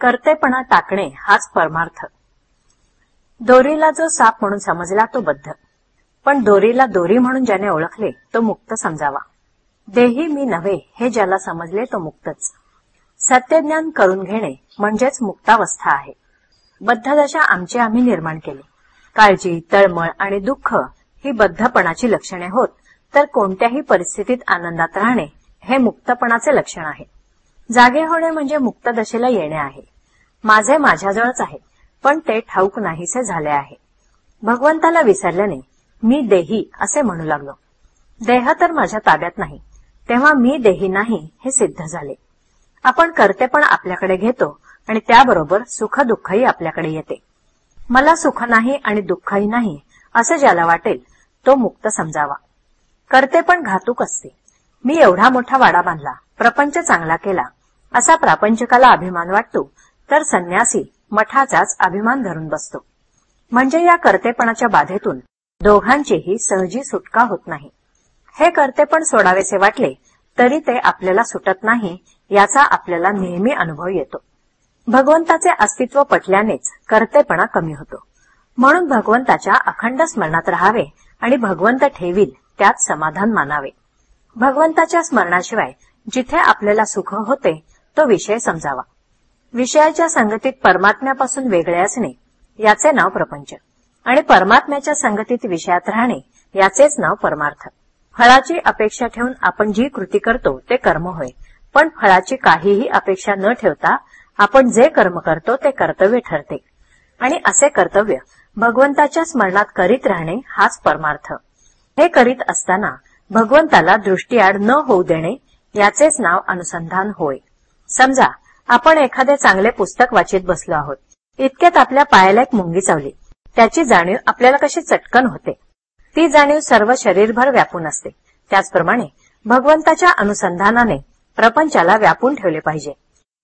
कर्तेपणा टाकणे हाच परमार्थ. दोरीला जो साप म्हणून समजला तो बद्ध. पण दोरीला दोरी म्हणून ज्याने ओळखले तो मुक्त समजावा. देही मी नव्हे हे ज्याला समजले तो मुक्तच. सत्यज्ञान करून घेणे म्हणजेच मुक्तावस्था आहे. बद्धदशा आमची आम्ही निर्माण केली. काळजी तळमळ आणि दुःख ही बद्धपणाची लक्षणे होत तर कोणत्याही परिस्थितीत आनंदात राहणे हे मुक्तपणाचे लक्षण आहे. जागे होणे म्हणजे मुक्त दशेला येणे आहे. माझे माझ्याजवळच आहे पण ते ठाऊक नाहीसे झाले आहे. भगवंताला विसरल्याने मी देही असे म्हणू लागलो. देह तर माझ्या ताब्यात नाही तेव्हा मी देही नाही हे सिद्ध झाले. आपण करते पण आपल्याकडे घेतो आणि त्याबरोबर सुख दुःखही आपल्याकडे येते. मला सुख नाही आणि दुःखही नाही असं ज्याला वाटेल तो मुक्त समजावा. करते पण घातूक असते. मी एवढा मोठा वाडा बांधला प्रपंच चांगला केला असा प्रापंचकाला अभिमान वाटतो. तर संन्यासी मठाचाच अभिमान धरून बसतो. म्हणजे या कर्तेपणाच्या बाधेतून दोघांचीही सहजी सुटका होत नाही. हे कर्तेपण सोडावेसे वाटले तरी ते आपल्याला सुटत नाही याचा आपल्याला नेहमी अनुभव येतो. भगवंताचे अस्तित्व पटल्यानेच कर्तेपणा कमी होतो. म्हणून भगवंताच्या अखंड स्मरणात राहावे आणि भगवंत ठेवील त्यात समाधान मानावे. भगवंताच्या स्मरणाशिवाय जिथे आपल्याला सुख होते तो विषय समजावा. विषयाच्या संगतीत परमात्म्यापासून वेगळे असणे याचे नाव प्रपंच. आणि परमात्म्याच्या संगतीत विषयात राहणे याचेच नाव परमार्थ. फळाची अपेक्षा ठेवून आपण जी कृती करतो ते कर्म होय. पण फळाची काहीही अपेक्षा न ठेवता आपण जे कर्म करतो ते कर्तव्य ठरते. आणि असे कर्तव्य भगवंताच्या स्मरणात करीत राहणे हाच परमार्थ. हे करीत असताना भगवंताला दृष्टीआड न होऊ देणे याचेच नाव अनुसंधान होय. समजा आपण एखादे चांगले पुस्तक वाचित बसलो आहोत. इतक्यात आपल्या पायाला एक मुंगी चावली. त्याची जाणीव आपल्याला कशी चटकन होते? ती जाणीव सर्व शरीरभर व्यापून असते. त्याचप्रमाणे भगवंताच्या अनुसंधानाने प्रपंचाला व्यापून ठेवले पाहिजे.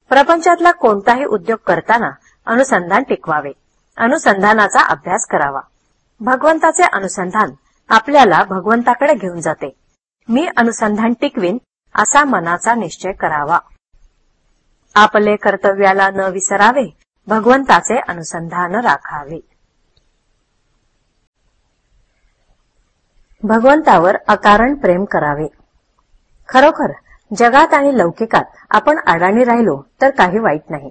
प्रपंचातला कोणताही उद्योग करताना अनुसंधान टिकवावे. अनुसंधानाचा अभ्यास करावा. भगवंताचे अनुसंधान आपल्याला भगवंताकडे घेऊन जाते. मी अनुसंधान टिकवीन असा मनाचा निश्चय करावा. आपले कर्तव्याला न विसरावे भगवंताचे अनुसंधान राखावे. भगवंतावर अकारण प्रेम करावे. खरोखर जगात आणि लौकिकात आपण अडाणी राहिलो तर काही वाईट नाही.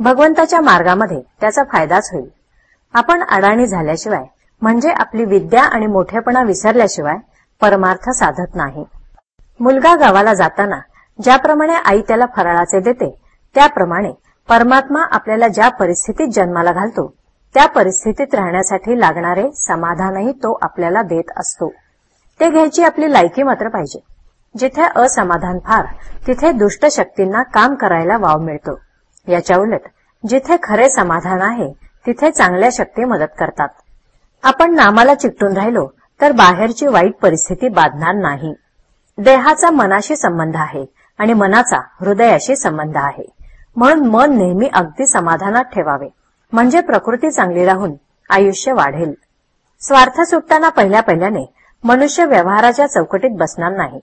भगवंताच्या मार्गामध्ये त्याचा फायदाच होईल. आपण अडाणी झाल्याशिवाय म्हणजे आपली विद्या आणि मोठेपणा विसरल्याशिवाय परमार्थ साधत नाही. मुलगा गावाला जाताना ज्याप्रमाणे आई त्याला फराळाचे देते त्याप्रमाणे परमात्मा आपल्याला ज्या परिस्थितीत जन्माला घालतो त्या परिस्थितीत राहण्यासाठी लागणारे समाधानही तो आपल्याला देत असतो. ते घ्यायची आपली लायकी मात्र पाहिजे. जिथे असमाधान फार तिथे दुष्ट शक्तींना काम करायला वाव मिळतो. याच्या उलट जिथे खरे समाधान आहे तिथे चांगल्या शक्ती मदत करतात. आपण नामाला चिकटून राहिलो तर बाहेरची वाईट परिस्थिती बाधणार नाही. देहाचा मनाशी संबंध आहे आणि मनाचा हृदयाशी संबंध आहे. म्हणून मन नेहमी अगदी समाधानात ठेवावे. म्हणजे प्रकृती चांगली राहून आयुष्य वाढेल. स्वार्थ सुटताना पहिल्या पहिल्याने मनुष्य व्यवहाराच्या चौकटीत बसणार नाही.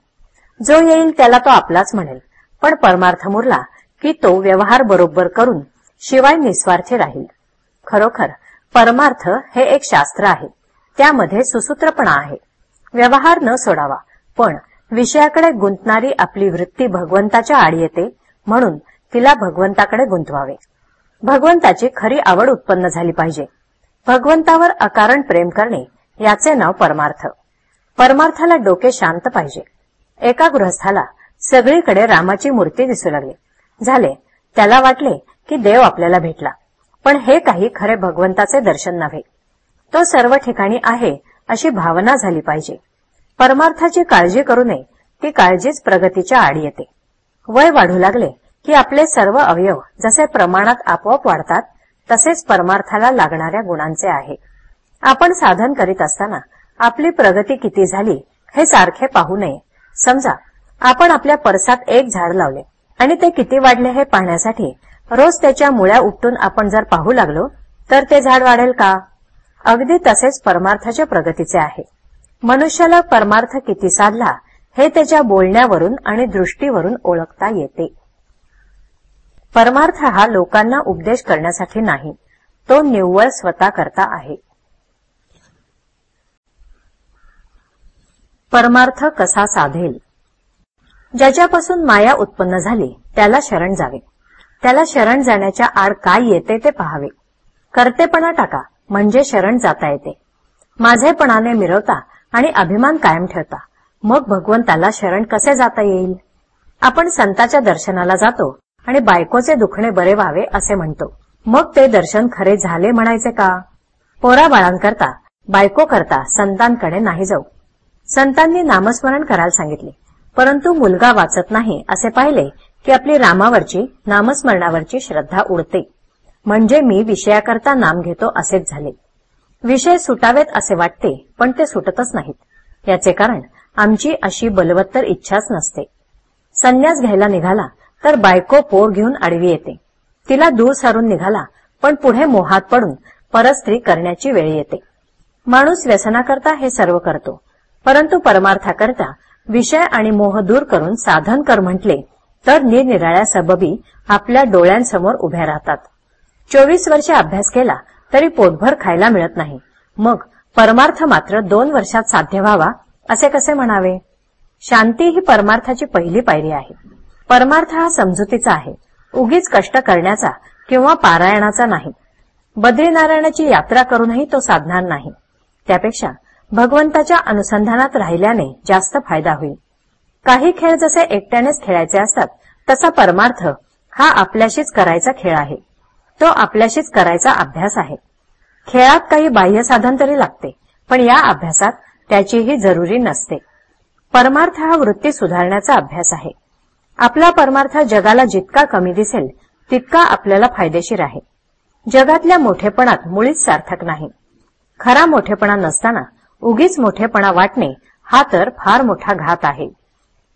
जो येईल त्याला तो आपलाच म्हणेल. पण परमार्थ मुरला की तो व्यवहार बरोबर करून शिवाय निस्वार्थी राहील. खरोखर परमार्थ हे एक शास्त्र आहे. त्यामध्ये सुसूत्रपणा आहे. व्यवहार न सोडावा पण विषयाकडे गुंतणारी आपली वृत्ती भगवंताच्या आड येते म्हणून तिला भगवंताकडे गुंतवावे. भगवंताची खरी आवड उत्पन्न झाली पाहिजे. भगवंतावर अकारण प्रेम करणे याचे नाव परमार्थ. परमार्थाला डोके शांत पाहिजे. एका गृहस्थाला सगळीकडे रामाची मूर्ती दिसू लागली. झाले. त्याला वाटले की देव आपल्याला भेटला. पण हे काही खरे भगवंताचे दर्शन नव्हे. तो सर्व ठिकाणी आहे अशी भावना झाली पाहिजे. परमार्थाची काळजी करू नये ती काळजीच प्रगतीच्या आड येते. वय वाढू लागले की आपले सर्व अवयव जसे प्रमाणात आपोआप वाढतात तसेच परमार्थाला लागणाऱ्या गुणांचे आहे. आपण साधन करीत असताना आपली प्रगती किती झाली हे सारखे पाहू नये. समजा आपण आपल्या परसात एक झाड लावले आणि ते किती वाढले हे पाहण्यासाठी रोज त्याच्या मुळ्या उपटून आपण जर पाहू लागलो तर ते झाड वाढेल का? अगदी तसेच परमार्थाच्या प्रगतीचे आहे. मनुष्याला परमार्थ किती साधला हे त्याच्या बोलण्यावरून आणि दृष्टीवरून ओळखता येते. परमार्थ हा लोकांना उपदेश करण्यासाठी नाही तो निव्वळ स्वतः करता आहे. परमार्थ कसा साधेल? ज्याच्यापासून माया उत्पन्न झाली त्याला शरण जावे. त्याला शरण जाण्याच्या आड काय येते ते पहावे. कर्तेपणा टाका म्हणजे शरण जाता येते. माझेपणाने मिरवता आणि अभिमान कायम ठेवता. मग भगवंताला शरण कसे जाता येईल? आपण संताच्या दर्शनाला जातो आणि बायकोचे दुखणे बरे व्हावे असे म्हणतो. मग ते दर्शन खरे झाले म्हणायचे का? पोरा बाळांकरता बायको करता संतांकडे नाही जाऊ. संतांनी नामस्मरण करायला सांगितले. परंतु मुलगा वाचत नाही असे पाहिले की आपली रामावरची नामस्मरणावरची श्रद्धा उडते. म्हणजे मी विषयाकरता नाम घेतो असेच झाले. विषय सुटावेत असे वाटते पण ते सुटतच नाहीत. याचे कारण आमची अशी बलवत्तर इच्छाच नसते. संन्यास घ्यायला निघाला तर बायको पोर घेऊन आडवी येते. तिला दूर सारून निघाला पण पुढे मोहात पडून परस्त्री करण्याची वेळ येते. माणूस व्यसनाकरता हे सर्व करतो. परंतु परमार्थाकरता विषय आणि मोह दूर करून साधन कर म्हटले तर निरनिराळ्या सबबी आपल्या डोळ्यांसमोर उभ्या राहतात. चोवीस वर्षे अभ्यास केला तरी पोटभर खायला मिळत नाही. मग परमार्थ मात्र दोन वर्षात साध्य व्हावा असे कसे म्हणावे? शांती ही परमार्थाची पहिली पायरी आहे. परमार्थ हा समजुतीचा आहे. उगीच कष्ट करण्याचा किंवा पारायणाचा नाही. बद्रीनारायणाची यात्रा करूनही तो साधणार नाही. त्यापेक्षा भगवंताच्या अनुसंधानात राहिल्याने जास्त फायदा होईल. काही खेळ जसे एकट्यानेच खेळायचे असतात तसा परमार्थ हा आपल्याशीच करायचा खेळ आहे. तो आपल्याशीच करायचा अभ्यास आहे. खेळात काही बाह्य साधन तरी लागते पण या अभ्यासात त्याचीही जरुरी नसते. परमार्थ हा वृत्ती सुधारण्याचा अभ्यास आहे. आपला परमार्थ जगाला जितका कमी दिसेल तितका आपल्याला फायदेशीर आहे. जगातल्या मोठेपणात मुळीच सार्थक नाही. खरा मोठेपणा नसताना उगीच मोठेपणा वाटणे हा तर फार मोठा घात आहे.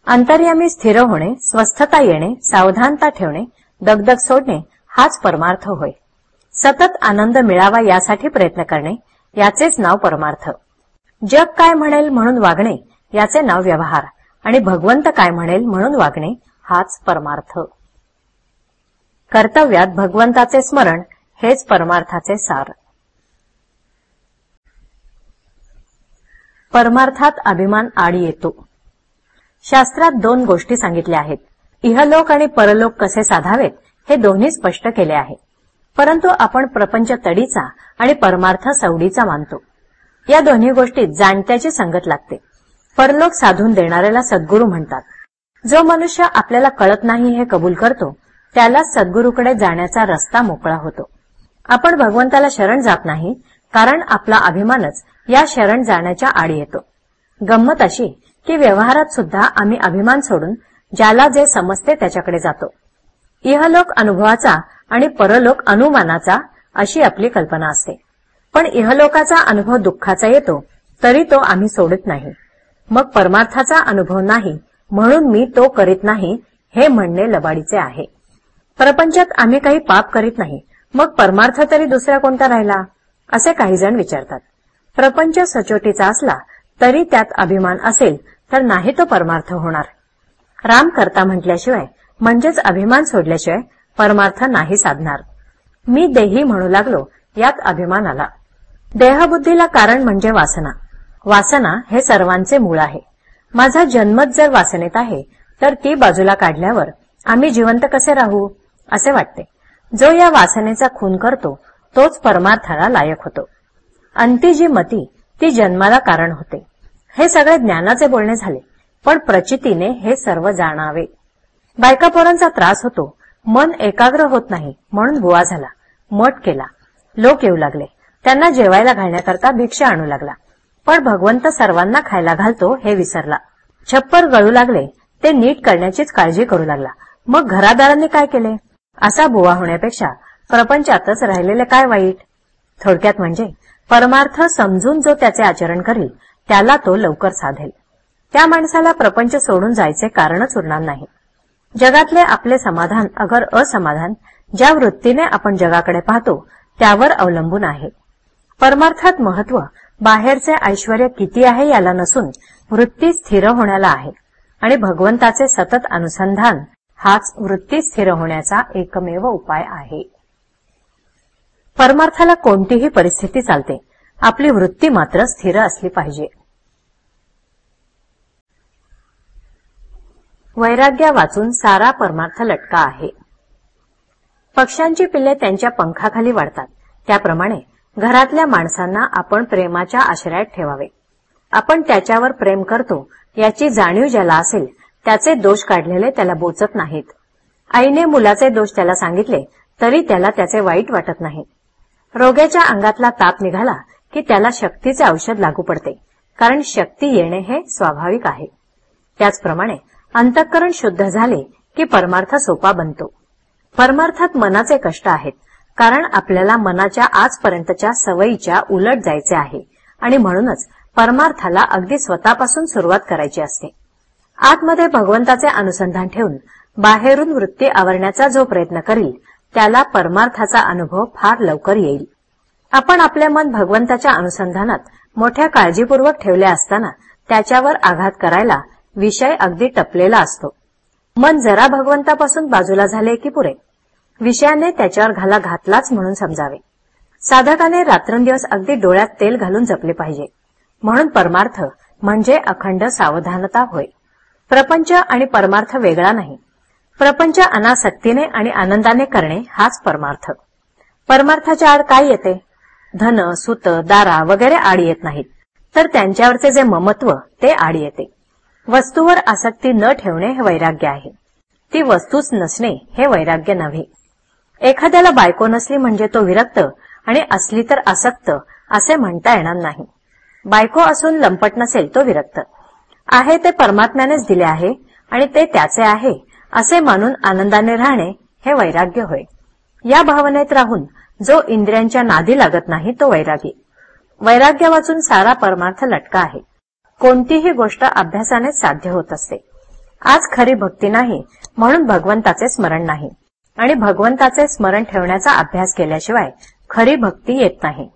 अंतर्यामी स्थिर होणे स्वस्थता येणे सावधानता ठेवणे दगदग सोडणे हाच परमार्थ होय. सतत आनंद मिळावा यासाठी प्रयत्न करणे याचेच नाव परमार्थ. जग काय म्हणेल म्हणून वागणे याचे नाव व्यवहार. आणि भगवंत काय म्हणेल म्हणून वागणे हाच परमार्थ. कर्तव्यात भगवंताचे स्मरण हेच परमार्थाचे सार. परमार्थात अभिमान आडी येतो. शास्त्रात दोन गोष्टी सांगितल्या आहेत. इहलोक आणि परलोक कसे साधावेत हे दोन्ही स्पष्ट केले आहे. परंतु आपण प्रपंच तडीचा आणि परमार्थ सवडीचा मानतो. या दोन्ही गोष्टीत जाणत्याची संगत लागते. परलोक साधून देणाऱ्याला सद्गुरू म्हणतात. जो मनुष्य आपल्याला कळत नाही हे कबूल करतो त्याला सद्गुरूकडे जाण्याचा रस्ता मोकळा होतो. आपण भगवंताला शरण जात नाही कारण आपला अभिमानच या शरण जाण्याच्या आड येतो. गंमत अशी की व्यवहारात सुद्धा आम्ही अभिमान सोडून ज्याला जे समजते त्याच्याकडे जातो. इहलोक अनुभवाचा आणि परलोक अनुमानाचा अशी आपली कल्पना असते. पण इहलोकाचा अनुभव दुःखाचा येतो तरी तो आम्ही सोडत नाही. मग परमार्थाचा अनुभव नाही म्हणून मी तो करीत नाही हे म्हणणे लबाडीचे आहे. प्रपंचात आम्ही काही पाप करीत नाही मग परमार्थ तरी दुसरा कोणता राहिला? असे काही जण विचारतात. प्रपंच सचोटीचा असला तरी त्यात अभिमान असेल तर नाही तो परमार्थ होणार. राम करता म्हटल्याशिवाय म्हणजेच अभिमान सोडल्याशिवाय परमार्थ नाही साधणार. मी देही म्हणू लागलो यात अभिमान आला. देहबुद्धीला कारण म्हणजे वासना. वासना हे सर्वांचे मूळ आहे. माझा जन्मच जर वासनेत आहे तर ती बाजूला काढल्यावर आम्ही जिवंत कसे राहू? असे वाटते. जो या वासनेचा खून करतो तोच परमार्थाला लायक होतो. अंती जी मती ती जन्माला कारण होते. हे सगळे ज्ञानाचे बोलणे झाले पण प्रचितीने हे सर्व जाणावे. बायका पोरांचा त्रास होतो. मन एकाग्र होत नाही म्हणून बुवा झाला. मठ केला. लोक येऊ लागले. त्यांना जेवायला घालण्याकरता भिक्षा आणू लागला. पण भगवंत सर्वांना खायला घालतो हे विसरला. छप्पर गळू लागले ते नीट करण्याचीच काळजी करू लागला. मग घरादारांनी काय केले? असा बुवा होण्यापेक्षा प्रपंचातच राहिलेले काय वाईट? थोडक्यात म्हणजे परमार्थ समजून जो त्याचे आचरण करील त्याला तो लवकर साधेल. त्या माणसाला प्रपंच सोडून जायचे कारणच उरणार नाही. जगातले आपले समाधान अगर असमाधान ज्या वृत्तीने आपण जगाकडे पाहतो त्यावर अवलंबून आहे. परमार्थात महत्त्व बाहेरचे ऐश्वर किती आहे याला नसून वृत्ती स्थिर होण्याला आहे. आणि भगवंताचे सतत अनुसंधान हाच वृत्ती स्थिर होण्याचा एकमेव उपाय आहे. परमार्थाला कोणतीही परिस्थिती चालते. आपली वृत्ती मात्र स्थिर असली पाहिजे. वैराग्या वाचून सारा परमार्थ लटका आहे. पक्ष्यांची पिल्ले त्यांच्या पंखाखाली वाढतात. त्याप्रमाणे घरातल्या माणसांना आपण प्रेमाच्या आश्रयात ठेवावे. आपण त्याच्यावर प्रेम करतो याची जाणीव ज्याला असेल त्याचे दोष काढलेले त्याला बोचत नाहीत. आईने मुलाचे दोष त्याला सांगितले तरी त्याला त्याचे वाईट वाटत नाही. रोग्याच्या अंगातला ताप निघाला की त्याला शक्तीचे औषध लागू पडते कारण शक्ती येणे हे स्वाभाविक आहे. त्याचप्रमाणे अंतःकरण शुद्ध झाले की परमार्थ सोपा बनतो. परमार्थात मनाचे कष्ट आहेत कारण आपल्याला मनाच्या आजपर्यंतच्या सवयीच्या उलट जायचे आहे. आणि म्हणूनच परमार्थाला अगदी स्वतःपासून सुरुवात करायची असते. आतमध्ये भगवंताचे अनुसंधान ठेवून बाहेरून वृत्ती आवरण्याचा जो प्रयत्न करील त्याला परमार्थाचा अनुभव फार लवकर येईल. आपण आपले मन भगवंताच्या अनुसंधानात मोठ्या काळजीपूर्वक ठेवले असताना त्याच्यावर आघात करायला विषय अगदी टपलेला असतो. मन जरा भगवंतापासून बाजूला झाले की पुरे. विषयाने त्याच्यावर घाला घातलाच म्हणून समजावे. साधकाने रात्रंदिवस अगदी डोळ्यात तेल घालून जपले पाहिजे. म्हणून परमार्थ म्हणजे अखंड सावधानता होय. प्रपंच आणि परमार्थ वेगळा नाही. प्रपंच अनासक्तीने आणि आनंदाने करणे हाच परमार्थ. परमार्थाच्या आड काय येते? धन सुत दारा वगैरे आड येत नाहीत. तर त्यांच्यावरचे जे ममत्व ते आड येते. वस्तूवर आसक्ती न ठेवणे हे वैराग्य आहे. ती वस्तूच नसणे हे वैराग्य नव्हे. एखाद्याला बायको नसली म्हणजे तो विरक्त आणि असली तर आसक्त असे म्हणता येणार नाही. बायको असून लंपट नसेल तो विरक्त. आहे ते परमात्म्यानेच दिले आहे आणि ते त्याचे आहे असे मानून आनंदाने राहणे हे वैराग्य होय. या भावनेत राहून जो इंद्रियांच्या नादी लागत नाही तो वैरागी. वैराग्य वाचून सारा परमार्थ लटका आहे. कोणतीही गोष्ट अभ्यासानेच साध्य होत असते. आज खरी भक्ती नाही म्हणून भगवंताचे स्मरण नाही. आणि भगवंताचे स्मरण ठेवण्याचा अभ्यास केल्याशिवाय खरी भक्ती येत नाही.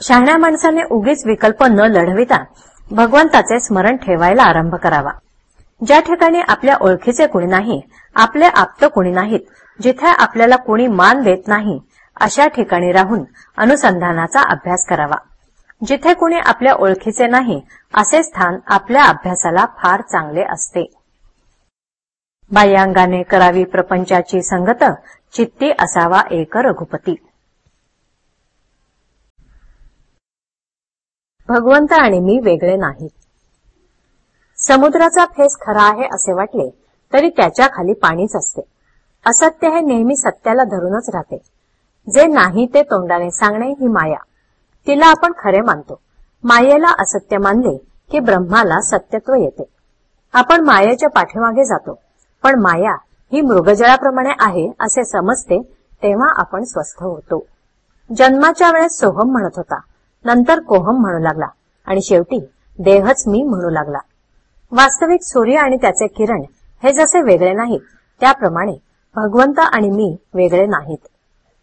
शहाण्या माणसाने उगीच विकल्प न लढविता भगवंताचे स्मरण ठेवायला आरंभ करावा. ज्या ठिकाणी आपल्या ओळखीचे कुणी नाही आपले आप्त कुणी नाहीत जिथे आपल्याला कुणी मान देत नाही अशा ठिकाणी राहून अनुसंधानाचा अभ्यास करावा. जिथे कुणी आपल्या ओळखीचे नाही असे स्थान आपल्या अभ्यासाला फार चांगले असते. बाह्यांगाने करावी प्रपंचाची संगत चित्ती असावा एक रघुपती. भगवंत आणि मी वेगळे नाही. समुद्राचा फेस खरा आहे असे वाटले तरी त्याच्याखाली पाणीच असते. असत्य हे नेहमी सत्याला धरूनच राहते. जे नाही ते तोंडाने सांगणे ही माया. तिला आपण खरे मानतो. मायेला असत्य मानले की ब्रह्माला सत्यत्व येते. आपण मायेच्या पाठीमागे जातो. पण माया ही मृगजळाप्रमाणे आहे असे समजते तेव्हा आपण स्वस्थ होतो. जन्माच्या वेळेस सोहम म्हणत होता. नंतर कोहम म्हणू लागला. आणि शेवटी देहच मी म्हणू लागला. वास्तविक सूर्य आणि त्याचे किरण हे जसे वेगळे नाहीत त्याप्रमाणे भगवंत आणि मी वेगळे नाहीत.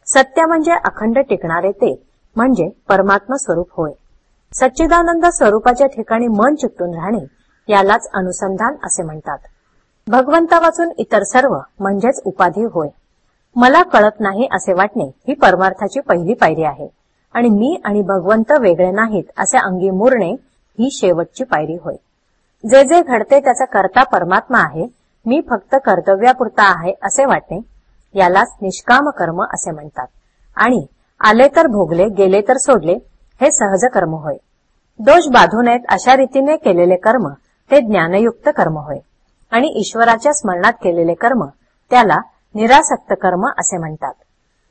सत्य म्हणजे अखंड टिकणारे ते म्हणजे परमात्मा स्वरूप होय. सच्चिदानंद स्वरूपाच्या ठिकाणी मन चिकटून राहणे यालाच अनुसंधान असे म्हणतात. भगवंता वाचून इतर सर्व म्हणजेच उपाधी होय. मला कळत नाही असे वाटणे ही परमार्थाची पहिली पायरी आहे. आणि मी आणि भगवंत वेगळे नाहीत असे अंगी मुरणे ही शेवटची पायरी होय. जे जे घडते त्याचा करता परमात्मा आहे मी फक्त कर्तव्यापुरता आहे असे वाटणे यालाच निष्काम कर्म असे म्हणतात. आणि आले तर भोगले गेले तर सोडले हे सहज कर्म होय. दोष बाधू नयेत अशा रीतीने केलेले कर्म ते ज्ञानयुक्त कर्म होय. आणि ईश्वराच्या स्मरणात केलेले कर्म त्याला निरासक्त कर्म असे म्हणतात.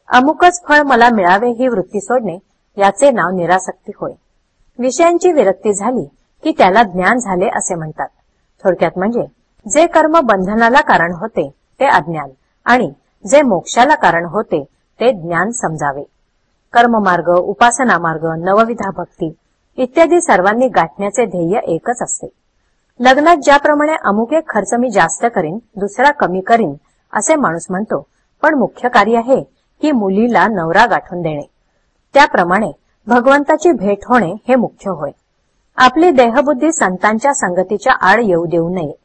अमुकच फळ मला मिळावे ही वृत्ती सोडणे याचे नाव निरासक्ती होय. विषयांची विरक्ती झाली की त्याला ज्ञान झाले असे म्हणतात. थोडक्यात म्हणजे जे कर्म बंधनाला कारण होते ते अज्ञान आणि जे मोक्षाला कारण होते ते ज्ञान समजावे. कर्ममार्ग उपासना मार्ग नवविधा भक्ती इत्यादी सर्वांनी गाठण्याचे ध्येय एकच असते. लग्नात ज्याप्रमाणे अमुक एक खर्च मी जास्त करीन दुसरा कमी करीन असे माणूस म्हणतो. पण मुख्य कार्य आहे की मुलीला नवरा गाठून देणे. त्याप्रमाणे भगवंताची भेट होणे हे मुख्य होय. आपली देहबुद्धी संतांच्या संगतीच्या आड येऊ देऊ नये.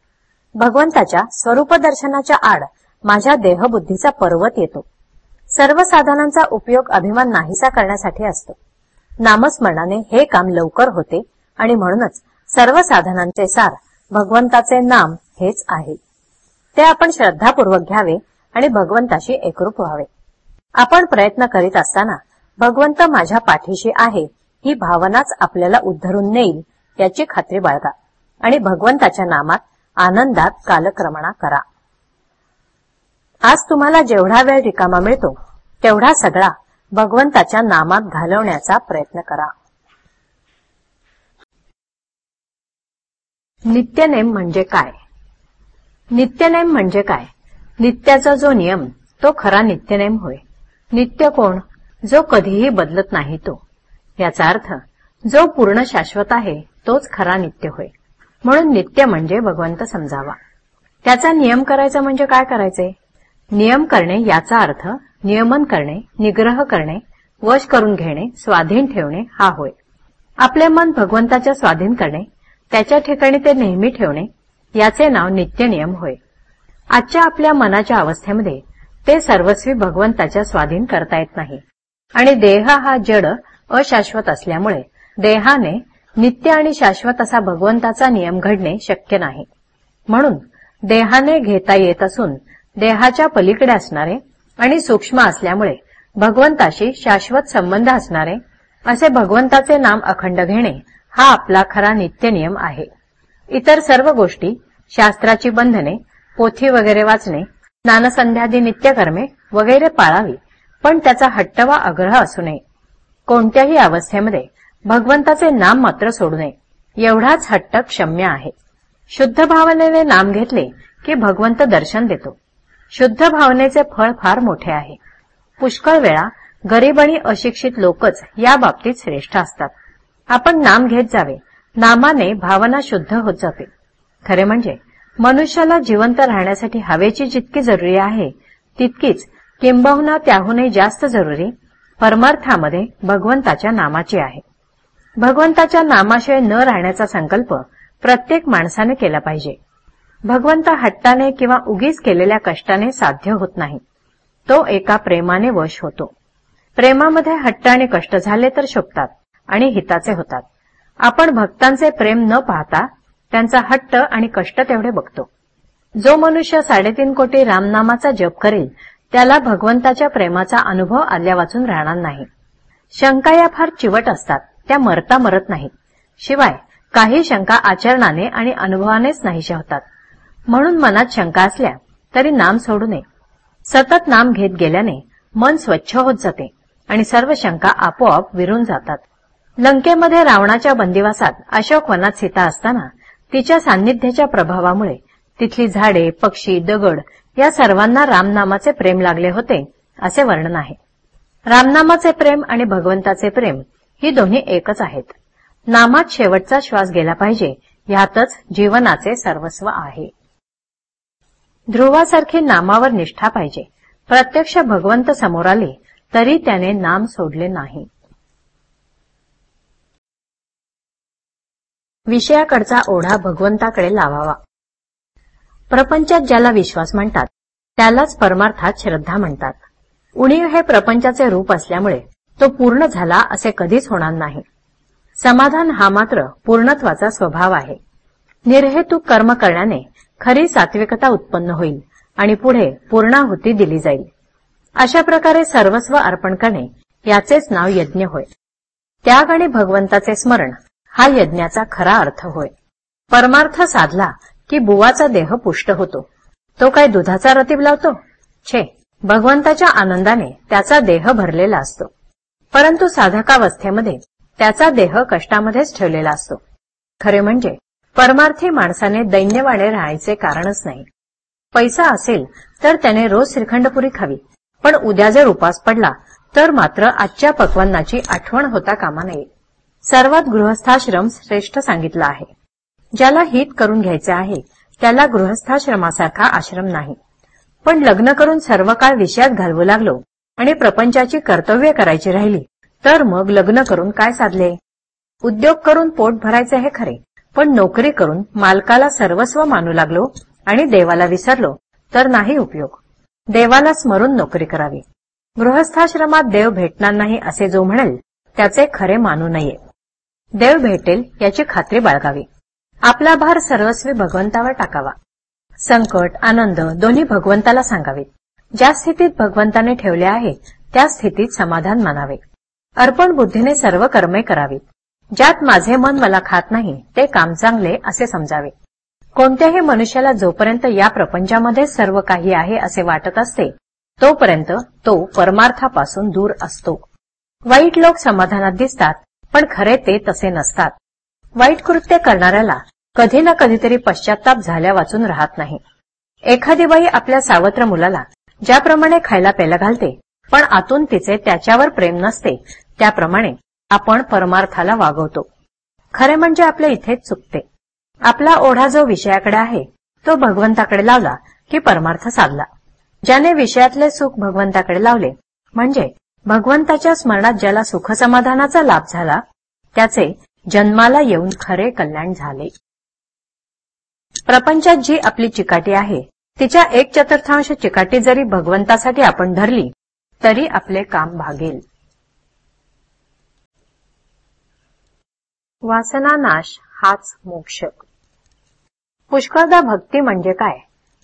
भगवंताच्या स्वरूप दर्शनाच्या आड माझ्या देहबुद्धीचा पर्वत येतो. सर्व साधनांचा उपयोग अभिमान नाहीसा करण्यासाठी असतो. नामस्मरणाने हे काम लवकर होते आणि म्हणूनच सर्व साधनांचे सार भगवंताचे नाम हेच आहे. ते आपण श्रद्धापूर्वक घ्यावे आणि भगवंताशी एकरूप व्हावे. आपण प्रयत्न करीत असताना भगवंत माझ्या पाठीशी आहे ही भावनाच आपल्याला उद्धरून नेईल याची खात्री बाळगा. आणि भगवंताच्या नामात आनंदात कालक्रमणा करा. आज तुम्हाला जेवढा वेळ रिकामा मिळतो तेवढा सगळा भगवंताच्या नामात घालवण्याचा प्रयत्न करा. नित्यनेम म्हणजे काय? नित्यनेम म्हणजे काय? नित्याचा जो नियम तो खरा नित्यनेम होय. नित्य कोण? जो कधीही बदलत नाही तो. याचा अर्थ जो पूर्ण शाश्वत आहे तोच खरा नित्य होय. म्हणून नित्य म्हणजे भगवंत समजावा. त्याचा नियम करायचा म्हणजे काय करायचे? नियम करणे याचा अर्थ नियमन करणे निग्रह करणे वश करून घेणे स्वाधीन ठेवणे हा होय. आपले मन भगवंताच्या स्वाधीन करणे त्याच्या ठिकाणी ते नेहमी ठेवणे याचे नाव नित्य नियम होय. आजच्या आपल्या मनाच्या अवस्थेमध्ये ते सर्वस्वी भगवंताच्या स्वाधीन करता येत नाही. आणि देह हा जड अशाश्वत असल्यामुळे देहाने नित्य आणि शाश्वत असा भगवंताचा नियम घडणे शक्य नाही. म्हणून देहाने घेता येत असून देहाच्या पलीकडे असणारे आणि सूक्ष्म असल्यामुळे भगवंताशी शाश्वत संबंध असणारे असे भगवंताचे नाम अखंड घेणे हा आपला खरा नित्य नियम आहे. इतर सर्व गोष्टी शास्त्राची बंधने पोथी वगैरे वाचणे स्नानसंध्यादी नित्यकर्मे वगैरे पाळावी पण त्याचा हट्ट वा आग्रह असू नये. कोणत्याही अवस्थेमध्ये भगवंताचे नाम मात्र सोडू नये. एवढाच हट्ट क्षम्य आहे. शुद्ध भावनेने नाम घेतले की भगवंत दर्शन देतो. शुद्ध भावनेचे फळ फार मोठे आहे. पुष्कळ वेळा गरीब आणि अशिक्षित लोकच या बाबतीत श्रेष्ठ असतात. आपण नाम घेत जावे. नामाने भावना शुद्ध होत जाते. खरे म्हणजे मनुष्याला जिवंत राहण्यासाठी हवेची जितकी जरुरी आहे तितकीच किंबहुना त्याहूनही जास्त जरुरी परमार्थामध्ये भगवंताच्या नामाची आहे. भगवंताच्या नामाशिवाय न राहण्याचा संकल्प प्रत्येक माणसाने केला पाहिजे. भगवंत हट्टाने किंवा उगीच केलेल्या कष्टाने साध्य होत नाही. तो एका प्रेमाने वश होतो. प्रेमामध्ये हट्ट आणि कष्ट झाले तर शोभतात. आणि हिताचे होतात. आपण भक्तांचे प्रेम न पाहता त्यांचा हट्ट आणि कष्ट तेवढे बघतो. जो मनुष्य साडेतीन कोटी रामनामाचा जप करेल त्याला भगवंताच्या प्रेमाचा अनुभव आल्या वाचून राहणार नाही. शंका या फार चिवट असतात त्या मरता मरत नाहीत. शिवाय काही शंका आचरणाने आणि अनुभवानेच नाहीशा होतात. म्हणून मनात शंका असल्या तरी नाम सोडू नये. सतत नाम घेत गेल्याने मन स्वच्छ होत जाते आणि सर्व शंका आपोआप विरून जातात. लंकेमध्ये रावणाच्या बंदिवासात अशोक वनात सीता असताना तिच्या सान्निध्याच्या प्रभावामुळे तिथली झाडे पक्षी दगड या सर्वांना रामनामाचे प्रेम लागले होते असे वर्णन आहे. रामनामाचे प्रेम आणि भगवंताचे प्रेम ही दोन्ही एकच आहेत. नामात शेवटचा श्वास गेला पाहिजे ह्यातच जीवनाचे सर्वस्व आहे. ध्रुवासारखी नामावर निष्ठा पाहिजे. प्रत्यक्ष भगवंत समोर आले तरी त्याने नाम सोडले नाही. विषयाकडचा ओढा भगवंताकडे लावावा. प्रपंचात ज्याला विश्वास म्हणतात त्यालाच परमार्थात श्रद्धा म्हणतात. उणीव हे प्रपंचाचे रूप असल्यामुळे तो पूर्ण झाला असे कधीच होणार नाही. समाधान हा मात्र पूर्णत्वाचा स्वभाव आहे. निर्हेतुक कर्म करण्याने खरी सात्विकता उत्पन्न होईल आणि पुढे पूर्णाहुती दिली जाईल. अशा प्रकारे सर्वस्व अर्पण करणे याचेच नाव यज्ञ होय. त्याग आणि भगवंताचे स्मरण हा यज्ञाचा खरा अर्थ होय. परमार्थ साधला की बुवाचा देह पुष्ट होतो. तो काय दुधाचा रतीब लावतो? छे भगवंताच्या आनंदाने त्याचा देह भरलेला असतो. परंतु साधकावस्थेमध्ये त्याचा देह कष्टामध्येच ठेवलेला असतो. खरे म्हणजे परमार्थी माणसाने दैन्यवाणे राहायचे कारणच नाही. पैसा असेल तर त्याने रोज श्रीखंडपुरी खावी पण उद्या जर उपास पडला तर मात्र आजच्या पक्वांनाची आठवण होता कामा नये. सर्वात गृहस्थाश्रम श्रेष्ठ सांगितला आहे. ज्याला हित करून घ्यायचे आहे त्याला गृहस्थाश्रमासारखा आश्रम नाही. पण लग्न करून सर्व काळ विषयात घालवू लागलो आणि प्रपंचाची कर्तव्य करायची राहिली तर मग लग्न करून काय साधले? उद्योग करून पोट भरायचे हे खरे पण नोकरी करून मालकाला सर्वस्व मानू लागलो आणि देवाला विसरलो तर नाही उपयोग. देवाला स्मरून नोकरी करावी. गृहस्थाश्रमात देव भेटणार नाही असे जो म्हणेल त्याचे खरे मानू नये. देव भेटेल याची खात्री बाळगावी. आपला भार सर्वस्वी भगवंतावर टाकावा. संकट आनंद दोन्ही भगवंताला सांगावेत ज्या स्थितीत भगवंताने ठेवले आहे त्या स्थितीत समाधान मानावे. अर्पण बुद्धीने सर्व कर्मे करावीत ज्यात माझे मन मला खात नाही ते काम चांगले असे समजावे. कोणत्याही मनुष्याला जोपर्यंत या प्रपंचामध्ये सर्व काही आहे असे वाटत असते तोपर्यंत तो परमार्थापासून दूर असतो. वाईट लोक समाधानात दिसतात पण खरे ते तसे नसतात. वाईट कृत्य करणाऱ्याला कधी ना कधीतरी पश्चाताप झाल्या वाचून राहत नाही. एखादी बाई आपल्या सावत्र मुलाला ज्याप्रमाणे खायला प्यायला घालते पण आतून तिचे त्याच्यावर प्रेम नसते त्याप्रमाणे आपण परमार्थाला वागवतो. खरे म्हणजे आपले इथेच चुकते. आपला ओढा जो विषयाकडे आहे तो भगवंताकडे लावला की परमार्थ साधला. ज्याने विषयातले सुख भगवंताकडे लावले म्हणजे भगवंताच्या स्मरणात ज्याला सुखसमाधानाचा लाभ झाला त्याचे जन्माला येऊन खरे कल्याण झाले. प्रपंचात जी आपली चिकाटी आहे तिच्या एक चतुर्थांश चिकाटी जरी भगवंतासाठी आपण धरली तरी आपले काम भागेल. वासना नाश हाच मोक्ष. पुष्कळदा भक्ती म्हणजे काय?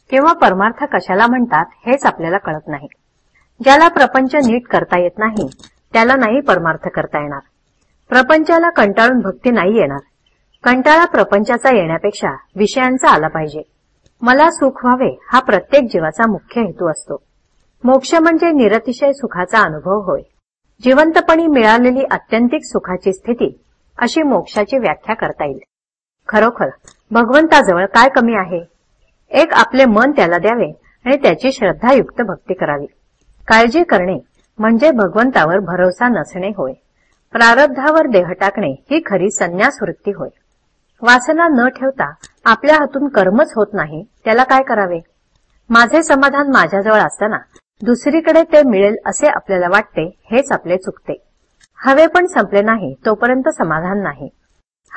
किंवा परमार्थ कशाला म्हणतात हेच आपल्याला कळत नाही. ज्याला प्रपंच नीट करता येत नाही त्याला नाही परमार्थ करता येणार. प्रपंचाला कंटाळून भक्ती नाही येणार. कंटाळा प्रपंचाचा येण्यापेक्षा विषयांचा आला पाहिजे. मला सुख व्हावे हा प्रत्येक जीवाचा मुख्य हेतू असतो. मोक्ष म्हणजे निरतिशय सुखाचा अनुभव होय. जिवंतपणी मिळालेली अत्यंतिक सुखाची स्थिती अशी मोक्षाची व्याख्या करता येईल. खरोखर भगवंताजवळ काय कमी आहे? एक आपले मन त्याला द्यावे आणि त्याची श्रद्धायुक्त भक्ती करावी. काळजी करणे म्हणजे भगवंतावर भरोसा नसणे होय. प्रारब्धावर देह टाकणे ही खरी संन्यास वृत्ती होय. वासना न ठेवता आपल्या हातून कर्मच होत नाही त्याला काय करावे? माझे समाधान माझ्याजवळ असताना दुसरीकडे ते मिळेल असे आपल्याला वाटते हेच आपले चुकते. हवे पण संपले नाही तोपर्यंत समाधान नाही.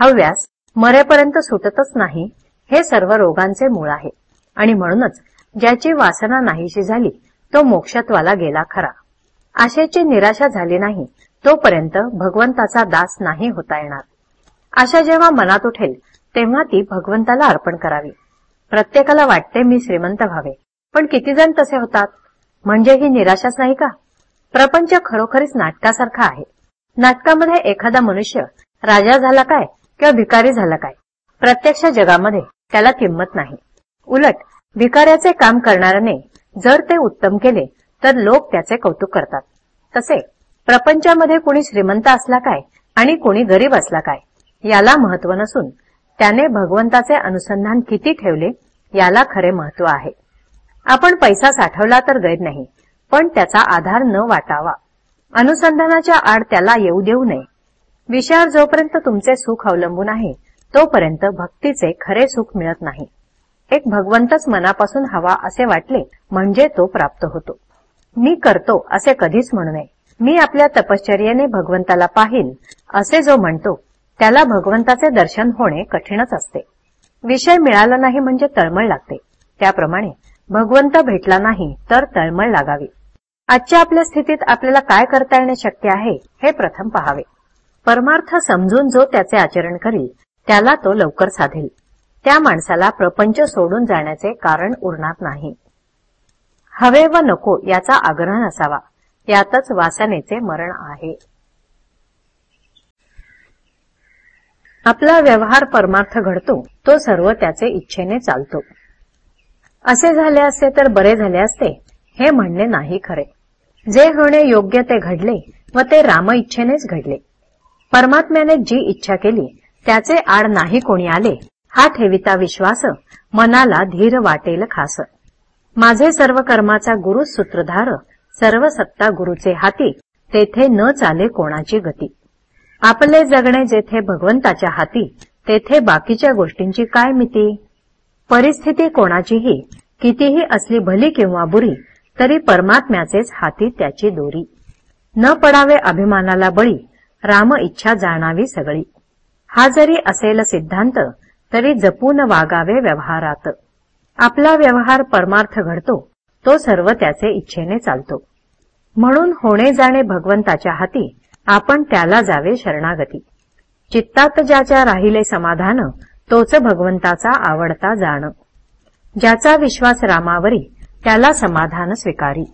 हव्यास मरेपर्यंत सुटतच नाही हे सर्व रोगांचे मूळ आहे. आणि म्हणूनच ज्याची वासना नाहीशी झाली तो मोक्षत्वाला गेला खरा. आशेची निराशा झाली नाही तोपर्यंत भगवंताचा दास नाही होता येणार. आशा जेव्हा मनात उठेल तेव्हा ती भगवंताला अर्पण करावी. प्रत्येकाला वाटते मी श्रीमंत व्हावे. पण किती जण तसे होतात? म्हणजे ही निराशाच नाही का? प्रपंच खरोखरीच नाटकासारखा आहे. नाटकामध्ये एखादा मनुष्य राजा झाला काय किंवा भिकारी झाला काय? प्रत्यक्ष जगामध्ये त्याला किंमत नाही. उलट भिकाऱ्याचे काम करणाऱ्याने जर ते उत्तम केले तर लोक त्याचे कौतुक करतात. तसे प्रपंचामध्ये कुणी श्रीमंत असला काय आणि कुणी गरीब असला काय याला महत्त्व नसून त्याने भगवंताचे अनुसंधान किती ठेवले याला खरे महत्त्व आहे. आपण पैसा साठवला तर गैर नाही पण त्याचा आधार न वाटावा. अनुसंधानाच्या आड त्याला येऊ देऊ नये. विषयावर जोपर्यंत तुमचे सुख अवलंबून आहे तोपर्यंत भक्तीचे खरे सुख मिळत नाही. एक भगवंतच मनापासून हवा असे वाटले म्हणजे तो प्राप्त होतो. मी करतो असे कधीच म्हणू नये. मी आपल्या तपश्चर्याने भगवंताला पाहिल असे जो म्हणतो त्याला भगवंताचे दर्शन होणे कठीणच असते. विषय मिळाला नाही म्हणजे तळमळ लागते. त्याप्रमाणे भगवंत भेटला नाही तर तळमळ लागावी. आजच्या आपल्या स्थितीत आपल्याला काय करता येणे शक्य आहे हे प्रथम पहावे. परमार्थ समजून जो त्याचे आचरण करील त्याला तो लवकर साधेल. त्या माणसाला प्रपंच सोडून जाण्याचे कारण उरणार नाही. हवे व नको याचा आग्रह नसावा. यातच वासनेचे मरण आहे. आपला व्यवहार परमार्थ घडतो तो सर्व त्याचे इच्छेने चालतो. असे झाले असते तर बरे झाले असते हे म्हणणे नाही खरे. जे होणे योग्य ते घडले व ते राम इच्छेनेच घडले. परमात्म्याने जी इच्छा केली त्याचे आड नाही कोणी आले हा ठेविता विश्वास मनाला धीर वाटेल खास. माझे सर्व कर्माचा गुरु सूत्रधार सर्व सत्ता गुरुचे हाती तेथे न चाले कोणाची गती. आपले जगणे जेथे भगवंताच्या हाती तेथे बाकीच्या गोष्टींची काय मिती? परिस्थिती कोणाचीही कितीही असली भली किंवा बुरी तरी परमात्म्याचेच हाती त्याची दोरी. न पडावे अभिमानाला बळी राम इच्छा जाणावी सगळी. हा जरी असेल सिद्धांत तरी जपून वागावे व्यवहारात. आपला व्यवहार परमार्थ घडतो तो सर्व त्याचे इच्छेने चालतो. म्हणून होणे जाणे भगवंताच्या हाती आपण त्याला जावे शरणागती. चित्तात ज्याच्या राहिले समाधान तोच भगवंताचा आवडता जाण. ज्याचा विश्वास रामावरी त्याला समाधान स्वीकारी.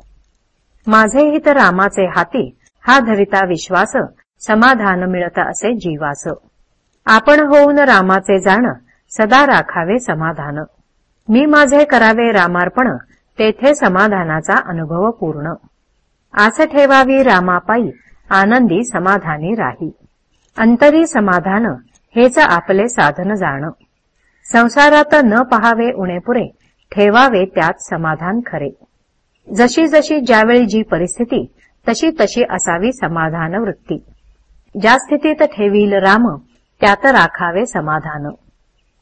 माझे हित रामाचे हाती हा धरिता विश्वास समाधान मिळत असे जीवास. आपण होऊन रामाचे जाण सदा राखावे समाधान. मी माझे करावे रामार्पण तेथे समाधानाचा अनुभव पूर्ण. आस ठेवावी रामापायी आनंदी समाधानी राही. अंतरी समाधान हेच आपले साधन जाण. संसारात न पहावे उणेपुरे ठेवावे त्यात समाधान खरे. जशी जशी ज्यावेळी जी परिस्थिती तशी तशी असावी समाधान वृत्ती ज्या स्थितीत ठेवील राम त्यात राखावे समाधान.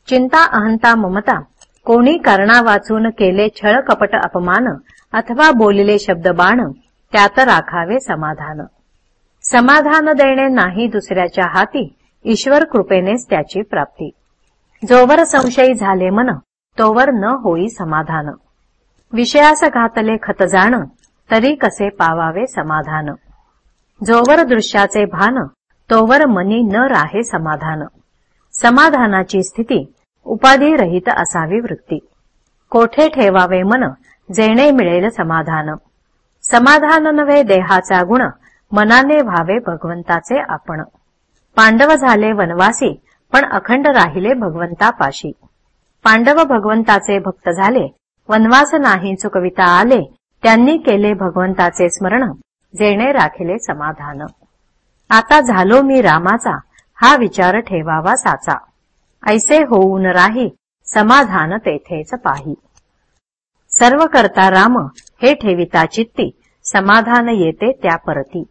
चिंता अहंता ममता. कोणी कारणा वाचून केले छळ कपट अपमान अथवा बोलले शब्द बाण त्यात राखावे समाधान. समाधान देणे नाही दुसऱ्याच्या हाती ईश्वर कृपेनेच त्याची प्राप्ती. जोवर संशयी झाले मन तोवर न होई समाधान. विषयास घातले खत जाण तरी कसे पावावे समाधान. जोवर दृश्याचे भान तोवर मनी न राहे समाधान. समाधानाची स्थिती उपाधिरहित असावी वृत्ती. कोठे ठेवावे मन जेणे मिळेल समाधान. समाधान नव्हे देहाचा गुण मनाने व्हावे भगवंताचे आपण. पांडव झाले वनवासी पण अखंड राहिले भगवंतापाशी. पांडव भगवंताचे भक्त झाले वनवास नाही चुकविता आले त्यांनी केले भगवंताचे स्मरण जेणे राखिले समाधान. आता झालो मी रामाचा हा विचार ठेवावा साचा. ऐसे होऊन राही समाधान तेथेच पाही. सर्व करता राम हे ठेविता चित्ती समाधान येते त्या परती.